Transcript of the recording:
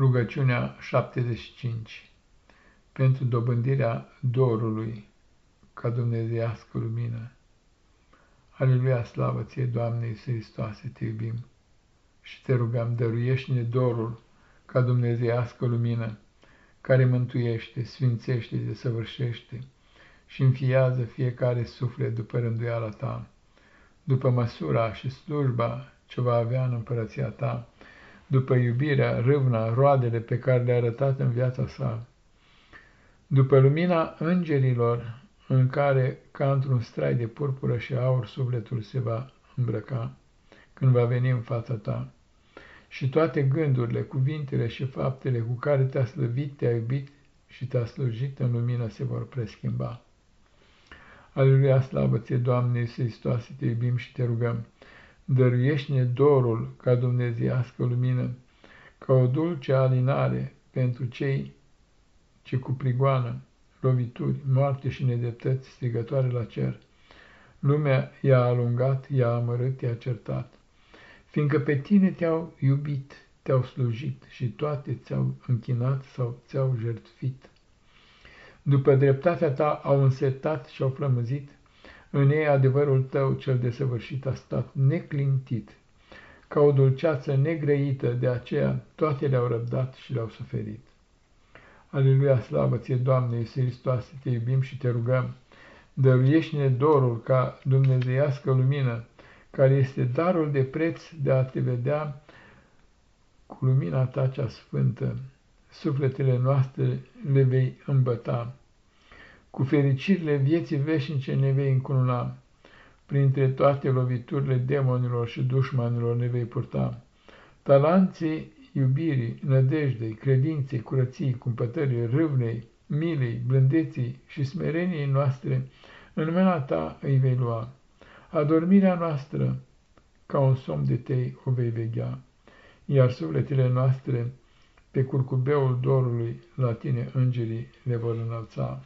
Rugăciunea 75 Pentru dobândirea dorului ca dumnezeiască lumină. Aleluia, slavă ție, Doamne Iisus Hristoase, te iubim. Și te rugăm, dăruiește-ne dorul ca dumnezeiască lumină, care mântuiește, sfințește, desăvârșește și înfiază fiecare suflet după rânduiala ta, după măsura și slujba ce va avea în împărăția ta, după iubirea, râvna, roadele pe care le-a arătat în viața sa, după lumina îngerilor în care, ca într-un strai de purpură și aur, sufletul se va îmbrăca când va veni în fața ta, și toate gândurile, cuvintele și faptele cu care te-a slăvit, te-a iubit și te-a slujit în lumină se vor preschimba. Aleluia, slavă ție, Doamne Iisus Hristos, te iubim și te rugăm dăruiește-ne dorul ca dumnezeiască lumină, ca o dulce alinare pentru cei ce cu prigoană, lovituri, moarte și nedeptăți strigătoare la cer. Lumea i-a alungat, i-a amărât, i-a certat, fiindcă pe tine te-au iubit, te-au slujit și toate ți-au închinat sau ți-au jertfit. După dreptatea ta au însetat și au flămăzit, în ei adevărul tău cel desăvârșit a stat neclintit, ca o dulceață negrăită, de aceea toate le-au răbdat și le-au suferit. Aleluia, slavă ție, Doamne, Iisus Hristoase, te iubim și te rugăm, dăruiește-ne dorul ca dumnezeiască lumină, care este darul de preț de a te vedea cu lumina ta cea sfântă, sufletele noastre le vei îmbăta. Cu fericirile vieții veșnice ne vei încununa, printre toate loviturile demonilor și dușmanilor ne vei purta. Talanții iubirii, nădejdei, credinței, curăției, cumpătării, râvnei, milei, blândeții și smereniei noastre, în mâna ta îi vei lua. Adormirea noastră, ca un somn de tei, o vei veghea, iar sufletele noastre, pe curcubeul dorului, la tine îngerii le vor înălța.